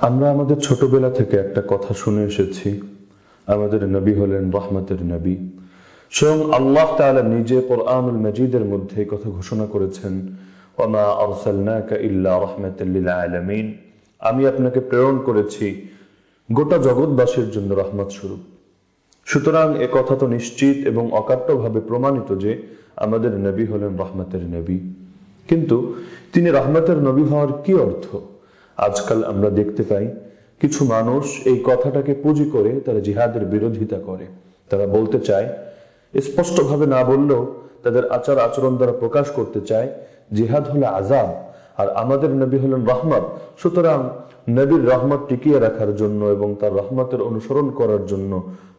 আমরা আমাদের ছোটবেলা থেকে একটা কথা শুনে এসেছি। আমাদের নবী হলেন রহমতের নবী। স্বয়ং আল্লাহ তাআলা নিজে কোরআনুল মজিদের মধ্যে কথা ঘোষণা করেছেন, ওমা আরসালনাকা ইল্লা রাহমাতাল লিল আলামিন। আমি আপনাকে প্রেরণ করেছি গোটা জগৎবাসীর জন্য রহমত স্বরূপ। সুতরাং এ কথা তো নিশ্চিত এবং অকাট্যভাবে প্রমাণিত যে আমাদের নবী হলেন রহমতের নবী। কিন্তু তিনি রহমতের নবী হওয়ার কি অর্থ? আজকাল আমরা দেখতে পাই, কিছু মানুষ এই কথাটাকে পুঁজি করে তারা জিহাদের বিরোধিতা করে। তারা বলতে চায়, স্পষ্টভাবে না বললেও তাদের আচার আচরণ দ্বারা প্রকাশ করতে চায়, জিহাদ হলো আজাব আর আমাদের নবী হলেন রহমত। সুতরাং নবীর রহমত টিকিয়ে রাখার জন্য এবং তার রহমতের অনুসরণ করার জন্য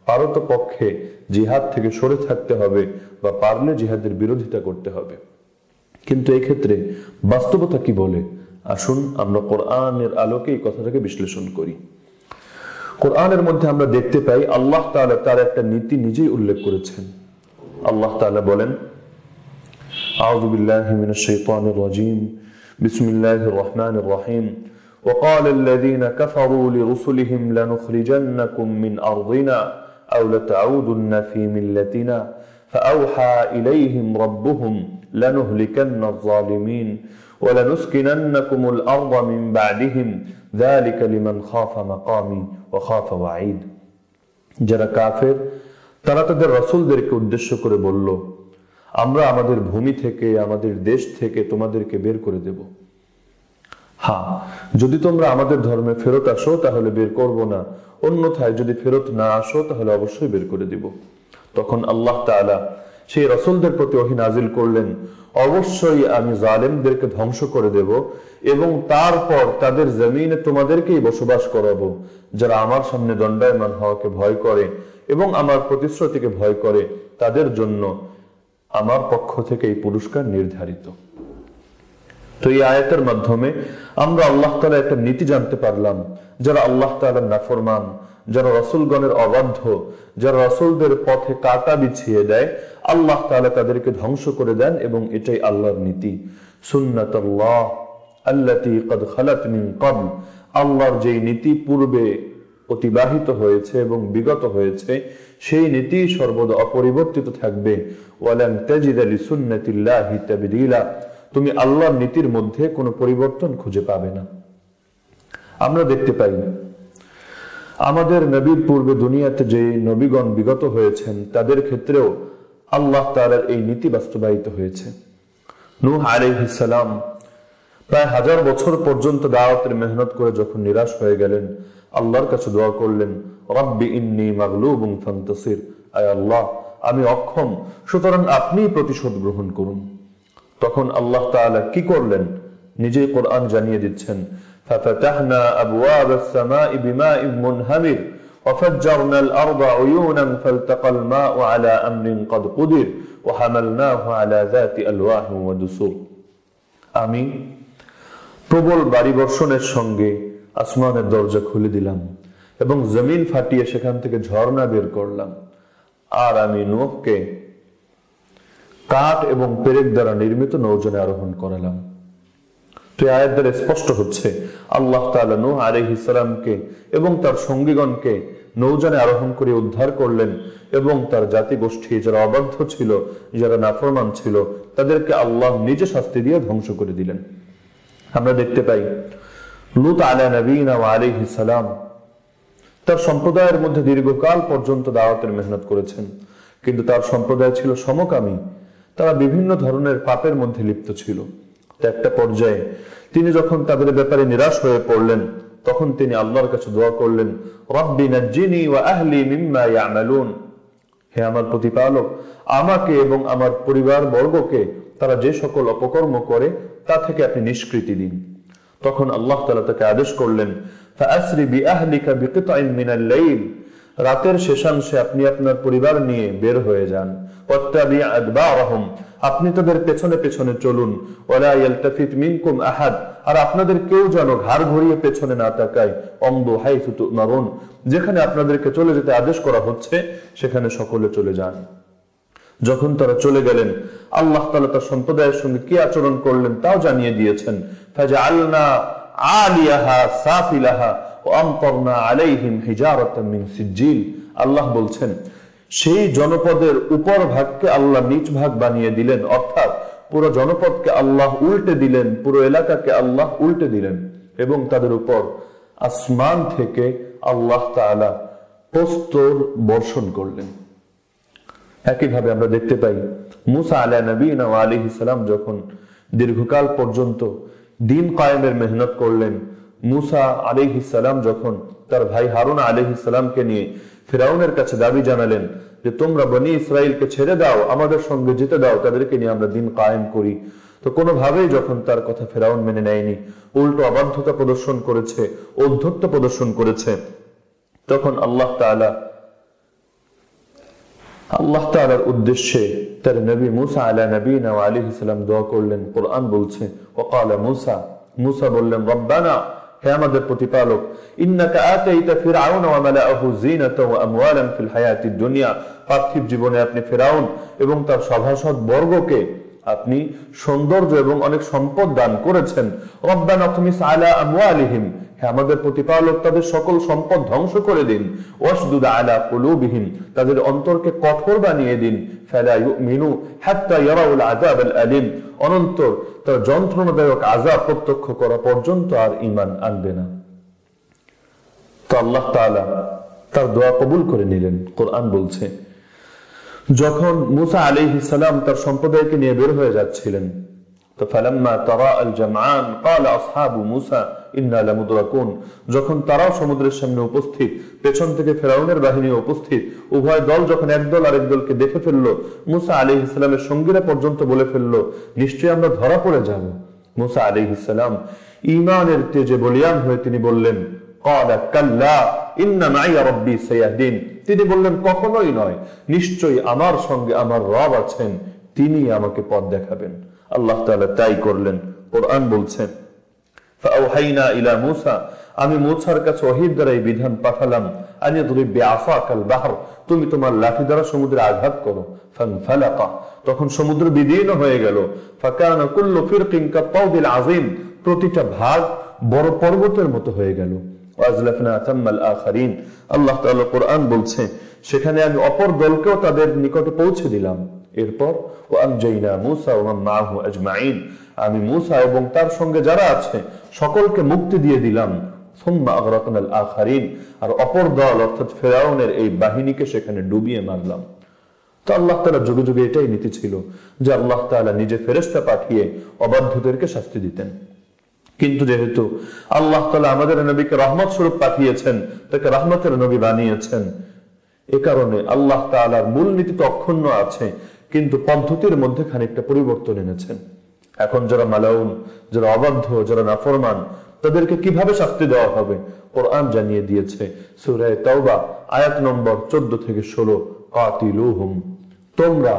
পারত পক্ষে জিহাদ থেকে সরে থাকতে হবে বা পারলে জিহাদের বিরোধিতা করতে হবে। কিন্তু এই ক্ষেত্রে বাস্তবতা কি বলে? আসুন আমরা কোরআনের আলোকে এই কথাটাকে বিশ্লেষণ করি কোরআনের মধ্যে আমরা দেখতে পাই আল্লাহ তাআলা তার একটা নীতি নিজেই উল্লেখ করেছেন আল্লাহ তাআলা বলেন আউযু বিল্লাহি মিনাশ শাইতানির রাজীম বিসমিল্লাহির রহমানির রহিম وقال الذين كفروا لرسلهم لنخرجنكم من أرضنا أو لتعودن في ملتنا فأوحى إليهم ربهم لنهلكن الظالمين ওয়ালানুসকিনান্নাকুমুল যারা কাফের, তারা তাদের রসুলদেরকে উদ্দেশ্য করে বলল, আমরা আমাদের ভূমি থেকে, আমাদের দেশ থেকে তোমাদেরকে বের করে দেব। যদি তোমরা আমাদের ধর্মে ফেরত আসো, তাহলে বের করব না। অন্যথায় যদি ফেরত না আসো, তাহলে অবশ্যই বের করে দিব। তখন আল্লাহ তালা সেই রসুলদের প্রতি অহি নাজিল করলেন। অবশ্যই আমি জালেমদেরকে ধ্বংস করে দেব এবং তারপর তাদের জমিনে তোমাদেরকেই বসবাস করাবো, যারা আমার সামনে দণ্ডায়মান হওয়াকে ভয় করে এবং আমার প্রতিশ্রুতিকে ভয় করে, তাদের জন্য আমার পক্ষ থেকে এই পুরস্কার নির্ধারিত। তো এই আয়াতের মাধ্যমে আমরা আল্লাহ তালা একটা নীতি জানতে পারলাম। যারা আল্লাহ তালার নাফরমান, যারা রসুলগণের অবাধ্য, যারা রসুলদের পথে কাটা বিছিয়ে দেয়, আল্লাহ তালা তাদেরকে ধ্বংস করে দেন এবং এটাই আল্লাহর নীতি। সুন্নাত আল্লাহর যেই নীতি পূর্বে অতিবাহিত হয়েছে এবং বিগত হয়েছে, সেই নীতি সর্বদা অপরিবর্তিত থাকবে। ওয়ালান তাজিদ আলী সুন্নাতিল্লাহি তুমি আল্লাহর নীতির মধ্যে কোনো পরিবর্তন খুঁজে পাবে না। আমরা দেখতে পাই, আমাদের নবীর পূর্বে দুনিয়াতে যে নবীগণ বিগত হয়েছেন, তাদের ক্ষেত্রেও আল্লাহ তালার এই নীতি বাস্তবায়িত হয়েছে। নূহ আলাইহিসালাম প্রায় হাজার বছর পর্যন্ত দাওয়াতের মেহনত করে যখন নিরাশ হয়ে গেলেন, আল্লাহর কাছে দোয়া করলেন, রব্বি ইন্নি মাগলুবুম ফান্তাসির। আয় আল্লাহ, আমি অক্ষম, সুতরাং আপনিই প্রতিশোধ গ্রহণ করুন। তখন আল্লাহ তাআলা কি করলেন নিজেই কোরআন জানিয়ে দিচ্ছেন ففتحنا أبواب السماء بماء منهمر وفجرنا الأرض عيونا فالتقى الماء على أمر قد قدر وحملناه على ذات ألواح ودسور আমি প্রবল বাড়ি বর্ষণের সঙ্গে আসমানের দরজা খুলে দিলাম এবং জমিন ফাটিয়ে সেখান থেকে ঝর্ণা বের করলাম আর আমি নোহকে কাঠ এবং পেরেক দ্বারা নির্মিত নৌজনে আরোহণ করালাম। তো আয়াত দ্বারা স্পষ্ট হচ্ছে, আল্লাহ তাআলা নূহ আলাইহিস সালামকে এবং তার সঙ্গীগণকে নৌজানে আরোহণ করে উদ্ধার করলেন এবং তার জাতি গোষ্ঠী যারা অবাধ্য ছিল, যারা নাফরমান ছিল, তাদেরকে আল্লাহ নিজে শাস্তি দিয়ে ধ্বংস করে দিলেন। আমরা দেখতে পাই, লুত আলা নবীন সালাম তার সম্প্রদায়ের মধ্যে দীর্ঘকাল পর্যন্ত দাওয়াতের মেহনত করেছেন। কিন্তু তার সম্প্রদায় ছিল সমকামী তারা বিভিন্ন ধরনের পাপের মধ্যে লিপ্ত ছিল। একটা পর্যায়ে তিনি যখন তাদের ব্যাপারে নিরাশ হয়ে পড়লেন, তখন তিনি আল্লাহর কাছে দোয়া করলেন হে আমার প্রতিপালক, আমাকে এবং আমার পরিবার বর্গকে তারা যে সকল অপকর্ম করে, তা থেকে আপনি নিষ্কৃতি দিন। তখন আল্লাহ তাআলা তাকে আদেশ করলেন, ফাআসরি বিআহলিকা রাতের শেষাংশে আপনি আপনার পরিবার নিয়ে বের হয়ে যান। আপনি তাদের পেছনে পেছনে চলুন। আহাদ। আর আপনাদের কেউ যেন ঘাড় ঘুরিয়ে পেছনে না তাকায়। অম্ব হাই মারুন যেখানে আপনাদেরকে চলে যেতে আদেশ করা হচ্ছে, সেখানে সকলে চলে যান। যখন তারা চলে গেলেন, আল্লাহ তালা তার সম্প্রদায়ের সঙ্গে কি আচরণ করলেন তাও জানিয়ে দিয়েছেন। আল্লাহ আলিয়াহা সাফিলাহা। আল্লাহ বলছেন, সেই জনপদের উপর ভাগকে আল্লাহ নিচ ভাগ বানিয়ে দিলেন, অর্থাৎ পুরো জনপদকে আল্লাহ উল্টে দিলেন, পুরো এলাকাকে আল্লাহ উল্টে দিলেন, এবং তাদের উপর আসমান থেকে আল্লাহ তাআলা প্রস্তর বর্ষণ করলেন। একইভাবে আমরা দেখতে পাই, মুসা আলা নবীন আলী সালাম যখন দীর্ঘকাল পর্যন্ত দিন কায়েমের মেহনত করলেন মুসা আলী সালাম যখন তার ভাই হারুন আলী সালামকে নিয়ে ফেরাউনের কাছে দাবি জানালেন যে, তোমরা বনি ইসরায়েলকে ছেড়ে দাও, আমাদের সঙ্গে যেতে দাও, তাদেরকে নিয়ে আমরা দিন কায়েম করি। তো কোনোভাবেই যখন তার কথা ফেরাউন মেনে নেয়নি, উল্টো অবাধ্যতা প্রদর্শন করেছে ঔদ্ধত্য প্রদর্শন করেছে, তখন আল্লাহ তাআলা, আল্লাহ তাআলার উদ্দেশ্যে তার নবী মুসা আলা নবীনা ওয়া আলাইহি সালাম দোয়া করলেন। কোরআন বলছে ওয়াকালা মুসা। মুসা বললেন, রব্বানা হে আমাদের প্রতিপালক। ইন্নাকা আতাইতা ফিরআউন ওয়া মালাআহু যিনাতাও ওয়া আমওয়ালান ফিল হায়াতিদ দুনিয়া। পার্থিব জীবনে আপনি ফেরাউন এবং তার সভাসদ বর্গকে আপনি সৌন্দর্য এবং অনেক সম্পদ দান করেছেন। রব্বানা তুমিস আলা আমওয়ালিহিম। হে আমাদের প্রতিপালক তাদের সকল সম্পদ ধ্বংস করে দিন ওয়াসদুদ আলা কুলুবিহিম তাদের অন্তরকে কঠোর বানিয়ে দিন ফালা ইউমিনু হাত্তা ইয়ারাউল আযাব আল আলিম অনন্তর তার যন্ত্রণাদায়ক আযাব প্রত্যক্ষ করা পর্যন্ত আর ঈমান আনবে না তো আল্লাহ তাআলা তার দোয়া কবুল করে নিলেন কোরআন বলছে যখন মুসা আলাইহিস সালাম তার সম্প্রদায়কে নিয়ে বের হয়ে যাচ্ছিলেন তো ফালাম্মা তারা আল জামআন قال اصحاب موسى যখন তারাও সমুদ্রের সামনে উপস্থিত, পেছন থেকে ফেরাউনের বাহিনী উপস্থিত, উভয় দল যখন একদল আরেক দলকে দেখে ফেলল, মুসা আলী ইসলামের সঙ্গীরা পর্যন্ত বলে ফেলল, নিশ্চয়ই আমরা ধরা পড়ে যাব। মুসা আলী ইসলাম ইমানের তেজে বলিয়ান হয়ে তিনি বললেন তিনি বললেন, কখনোই নয়, নিশ্চয়ই আমার সঙ্গে আমার রব আছেন তিনি আমাকে পথ দেখাবেন। আল্লাহ তাই করলেন। কোরআন বলছেন আমি কাছে দ্বারা এই বিধান পাঠালাম। আনি তুমি বেআফাকাল বাহর তুমি তোমার লাঠি দ্বারা সমুদ্রে আঘাত করো। তখন সমুদ্র বিদীর্ণ হয়ে গেল। প্রতিটা ভাগ বড় পর্বতের মতো হয়ে গেল। আল্লাহ কোরআন বলছে, সেখানে আমি অপর দলকেও তাদের নিকটে পৌঁছে দিলাম। এরপর ও আমজাইনা মুসা ওয়া মাহু আজমাইন আমি মুসা এবং তার সঙ্গে যারা আছে, সকলকে মুক্তি দিয়ে দিলাম। আর অপর দল, অর্থাৎ ফেরাউনের এই বাহিনীকে সেখানে ডুবিয়ে মারলাম। তো আল্লাহ তাআলা যুগে যুগে এটাই নীতি ছিল যে আল্লাহ তাআলা নিজে ফেরেশতা পাঠিয়ে অবাধ্যদেরকে শাস্তি দিতেন। কিন্তু যেহেতু আল্লাহ তাআলা আমাদের নবীকে রহমত স্বরূপ পাঠিয়েছেন, তাকে রহমতের নবী বানিয়েছেন, এ কারণে আল্লাহ তাআলার মূল নীতি তো অক্ষুণ্ণ আছে, কিন্তু পদ্ধতির মধ্যে খানিকটা পরিবর্তন এনেছেন। এখন যারা মালাউন যারা অবাধ্য, যারা নাফরমান, তাদেরকে কীভাবে শাস্তি দেওয়া হবে? কোরআন জানিয়ে দিয়েছে সূরায়ে তাওবা, আয়াত নম্বর 14 থেকে 16 কাতিলুহুম। তোমরা,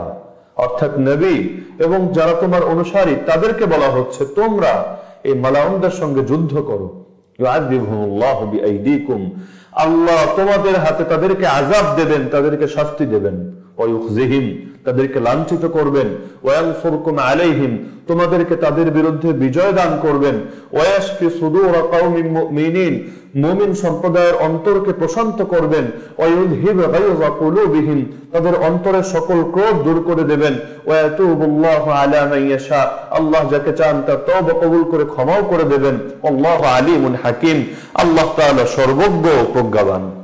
অর্থাৎ নবী এবং যারা তোমার অনুসারী, তাদেরকে বলা হচ্ছে তোমরা এই মালাউনদের সঙ্গে যুদ্ধ করো। আল্লাহ তোমাদের হাতে তাদেরকে আযাব দেবেন, তাদেরকে শাস্তি দেবেন। তাদেরকে লাঞ্ছিত করবেন। ওয়ানসুরকুম আলাইহিম, তোমাদেরকে তাদের বিরুদ্ধে বিজয় দান করবেন। ওয়াশফি সুদূর কওমিন মুমিনিন, মুমিন সম্প্রদায়ের অন্তরকে প্রশান্ত করবেন। ওয়ায়ুযহিব গায়যা কুলুবিহিম, তাদের অন্তরের সকল ক্রোধ দূর করে দেবেন। ওয়াতুবুল্লাহু আলা মান ইয়াশা, আল্লাহ যাকে চান তার তওবা কবুল করে ক্ষমাও করে দেবেন। আল্লাহু আলিমুন হাকিম, আল্লাহ তাআলা সর্বজ্ঞ প্রজ্ঞাবান।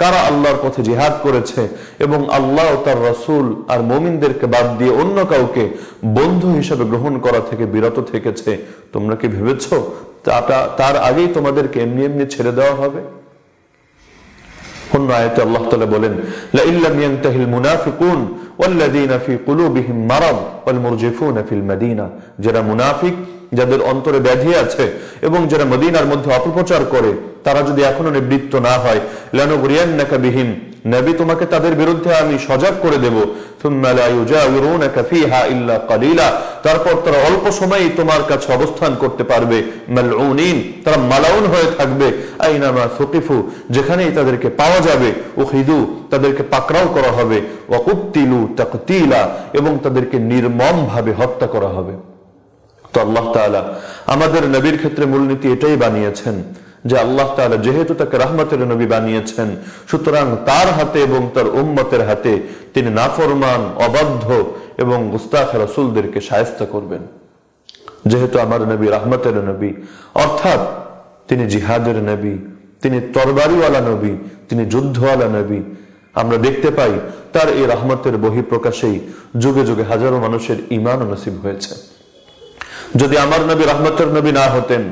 কারা আল্লাহর পথে জিহাদ করেছে এবং আল্লাহ তার রাসূল আর মুমিনদেরকে বাদ দিয়ে অন্য কাউকে বন্ধু হিসেবে গ্রহণ করা থেকে বিরত থেকেছে, তোমরা কি ভেবেছো? তার আগেই তোমাদেরকে এমনি এমনি ছেড়ে দেওয়া হবে? অন্য আয়াতে আল্লাহ বলেন মুনাফিকুন যারা মুনাফিক, যাদের অন্তরে ব্যাধি আছে এবং যারা মদিনার মধ্যে অপপ্রচার করে তারা যদি এখনও নিবৃত্ত না হয়, লানুগরিয়ান্নাকা বিহিম। নবী তোমাকে তাদের বিরুদ্ধে আমি সজাগ করে দেব। তারপর তারা অল্প সময়ই তোমার কাছে অবস্থান করতে পারবে। তারা মালাউন হয়ে থাকবে। যেখানেই তাদেরকে পাওয়া যাবে, উখিদু, তাদেরকে পাকড়াও করা হবে। ওয়াকুত্তিলু তাকতিলা, এবং তাদেরকে নির্মম ভাবে হত্যা করা হবে। তো আল্লাহ আমাদের নবীর ক্ষেত্রে মূলনীতি এটাই বানিয়েছেন। যে আল্লাহ তাআলা যেহেতু তাকে রাহমাতের নবী বানিয়েছেন, সুতরাং তার হাতে এবং তার উম্মতের হাতে তিনি নাফরমান, অবাধ্য এবং গুস্তাখ রাসূলদেরকে শায়েস্তা করবেন। যেহেতু আমার নবী রাহমতের নবী, অর্থাৎ তিনি জিহাদের নবী, তিনি তরবারিওয়ালা নবী, তিনি যুদ্ধওয়ালা নবী, আমরা দেখতে পাই তার এই রহমতের বহিঃপ্রকাশেই যুগে যুগে হাজারো মানুষের ইমান নসিব হয়েছে। যদি আমার নবী রহমতের নবী না হতেন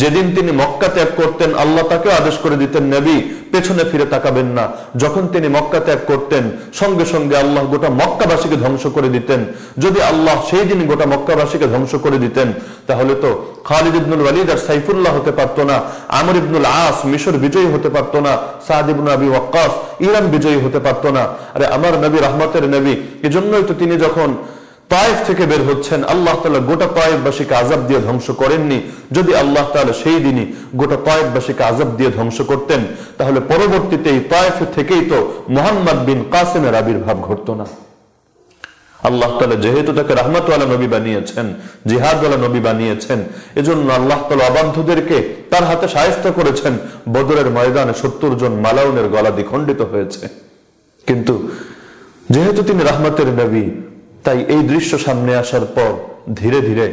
যেদিন তিনি মক্কা ত্যাগ করতেন, আল্লাহ তাকে আদেশ করে দিতেন, নবী, পেছনে ফিরে তাকাবেন না। যখন তিনি মক্কা ত্যাগ করতেন, সঙ্গে সঙ্গে আল্লাহ গোটা মক্কাবাসীকে ধ্বংস করে দিতেন। যদি আল্লাহ সেই দিন গোটা মক্কাবাসীকে ধ্বংস করে দিতেন, তাহলে তো খালিদ ইবনুল ওয়ালিদ আর সাইফুল্লাহ হতে পারতো না, আমর ইবনুল আস, মিশর বিজয়ী হতে পারতো না, সাদ ইবনুল আবি ওয়াক্কাস, ইরান বিজয়ী হতে পারতো না। আরে, আমার নবী রহমতের নবী, এজন্যই তো তিনি যখন তায়েফ থেকে বের হচ্ছেন, আল্লাহ তালা গোটা তায়েফবাসীকে আজাব দিয়ে ধ্বংস করেননি। যদি আল্লাহ তালা সেই দিনই গোটা তায়েফবাসীকে আজাব দিয়ে ধ্বংস করতেন, তাহলে পরবর্তীতে এই তায়েফ থেকেই তো মোহাম্মদ বিন কাসেমের আবির্ভাব ঘটত না। আল্লাহ তালা যেহেতু তাকে রহমতওয়ালা নবী বানিয়েছেন, জিহাদওয়ালা নবী বানিয়েছেন, এজন্য আল্লাহ তালা অবাধ্যদেরকে তার হাতে সায়স্ত করেছেন, বদরের ময়দানে সত্তর জন মালাউনের গলা দ্বিখণ্ডিত হয়েছে। কিন্তু যেহেতু তিনি রহমতের নবী তাই এই দৃশ্য সামনে আসার পর ধীরে ধীরে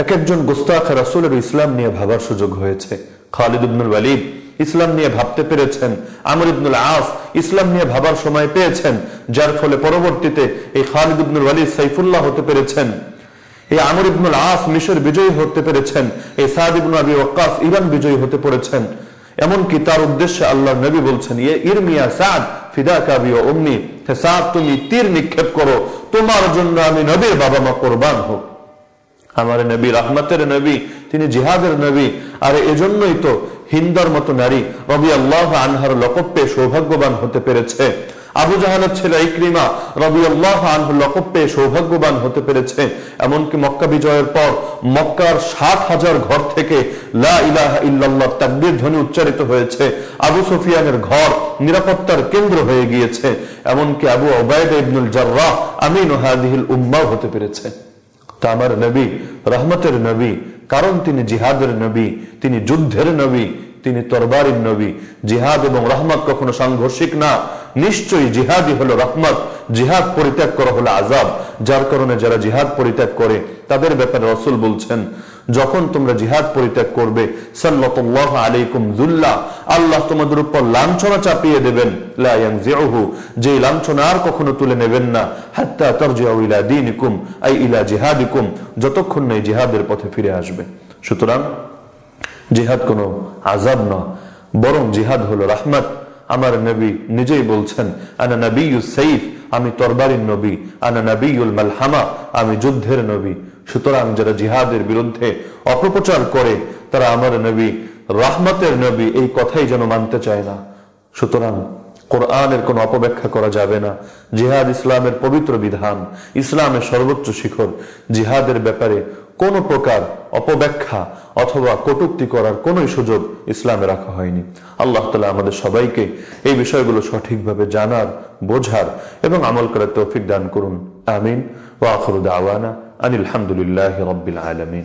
এক একজন গোস্তাখ রাসুলের ইসলাম নিয়ে ভাবার সুযোগ হয়েছে। খালিদ ইবনুল ওয়ালিদ ইসলাম নিয়ে ভাবতে পেরেছেন। আমর ইবনুল আস ইসলাম নিয়ে ভাবার সময় পেয়েছেন। যার ফলে পরবর্তীতে এই খালিদ ইবনুল ওয়ালিদ সাইফুল্লাহ হতে পেরেছেন। এই আমর ইবনুল আস মিশর বিজয়ী হতে পেরেছেন। এই সাদ ইবনুল আবি ওয়াক্কাস ইরান বিজয়ী হতে পেরেছেন এমনকি তার উদ্দেশ্যে আল্লাহ নবী বলছেন ইয়ে ইরমিয়া সাদ ফিদা কাবিও অমনি হেসাব তুমি তীর নিক্ষেপ করো। তোমার জন্য আমি নবীর বাবা মা কোরবান হোক। আমার নবী রহমতের নবী, তিনি জিহাদের নবী। আর এজন্যই তো হিন্দর মতো নারী রবি আল্লাহ আনহার লকপ্পে সৌভাগ্যবান হতে পেরেছে। আবু জাহানের ছেলে ইক্রিমা রবি আল্লাহ আনহু লকব পেয়ে সৌভাগ্যবান হতে পেরেছে। এমনকি মক্কা বিজয়ের পর মক্কার ষাট হাজার ঘর থেকে লা ইলাহা ধ্বনি উচ্চারিত হয়েছে। আবু সুফিয়ানের ঘর নিরাপত্তার কেন্দ্র হয়ে গিয়েছে। এমনকি আবু ওবায়দা ইবনুল জাররাহ আমিন হাদিহিল উম্মাও হতে পেরেছে। তা আমার নবী, রহমতের নবী, কারণ তিনি জিহাদের নবী, তিনি যুদ্ধের নবী তিনি তরবারির নবী। জিহাদ এবং রহমত কখনো সাংঘর্ষিক না। নিশ্চয়ই জিহাদই হলো রহমত। জিহাদ পরিত্যাগ করা হলো আজাব যার কারণে যারা জিহাদ পরিত্যাগ করে, তাদের ব্যাপারে রসুল বলছেন, যখন তোমরা জিহাদ পরিত্যাগ করবে আল্লাহ তোমাদের উপর লাঞ্ছনা চাপিয়ে দেবেন। যে লাঞ্ছনা আর কখনো তুলে নেবেন না। হাত্তা ইলা জিহাদিকুম, যতক্ষণ না জিহাদের পথে ফিরে আসবে। সুতরাং জিহাদ কোনো আজাব না, বরং জিহাদ হলো রাহমাত। আমার নবী নিজেই বলছেন, আনা নবী সাইফ, আমি তরবারির নবী। আনা নবীউল মালহামা, আমি যুদ্ধের নবী। সুতরাং যারা জিহাদের বিরুদ্ধে অপপ্রচার করে, তারা আমার নবী, রাহমাতের নবী, এই কথাই যেন মানতে চায় না। সুতরাং কোরআনের কোন অপব্যাখ্যা করা যাবে না। জিহাদ ইসলামের পবিত্র বিধান, ইসলামের সর্বোচ্চ শিখর। জিহাদের ব্যাপারে কোন প্রকার অপব্যাখ্যা অথবা কটুক্তি করার কোন সুযোগ ইসলামে রাখা হয়নি। আল্লাহ তালা আমাদের সবাইকে এই বিষয়গুলো সঠিকভাবে জানার, বোঝার এবং আমল করার তৌফিক দান করুন। আমিন। ওয়াখরুদ আওয়ানা আনিল রব্বিল আলমিন।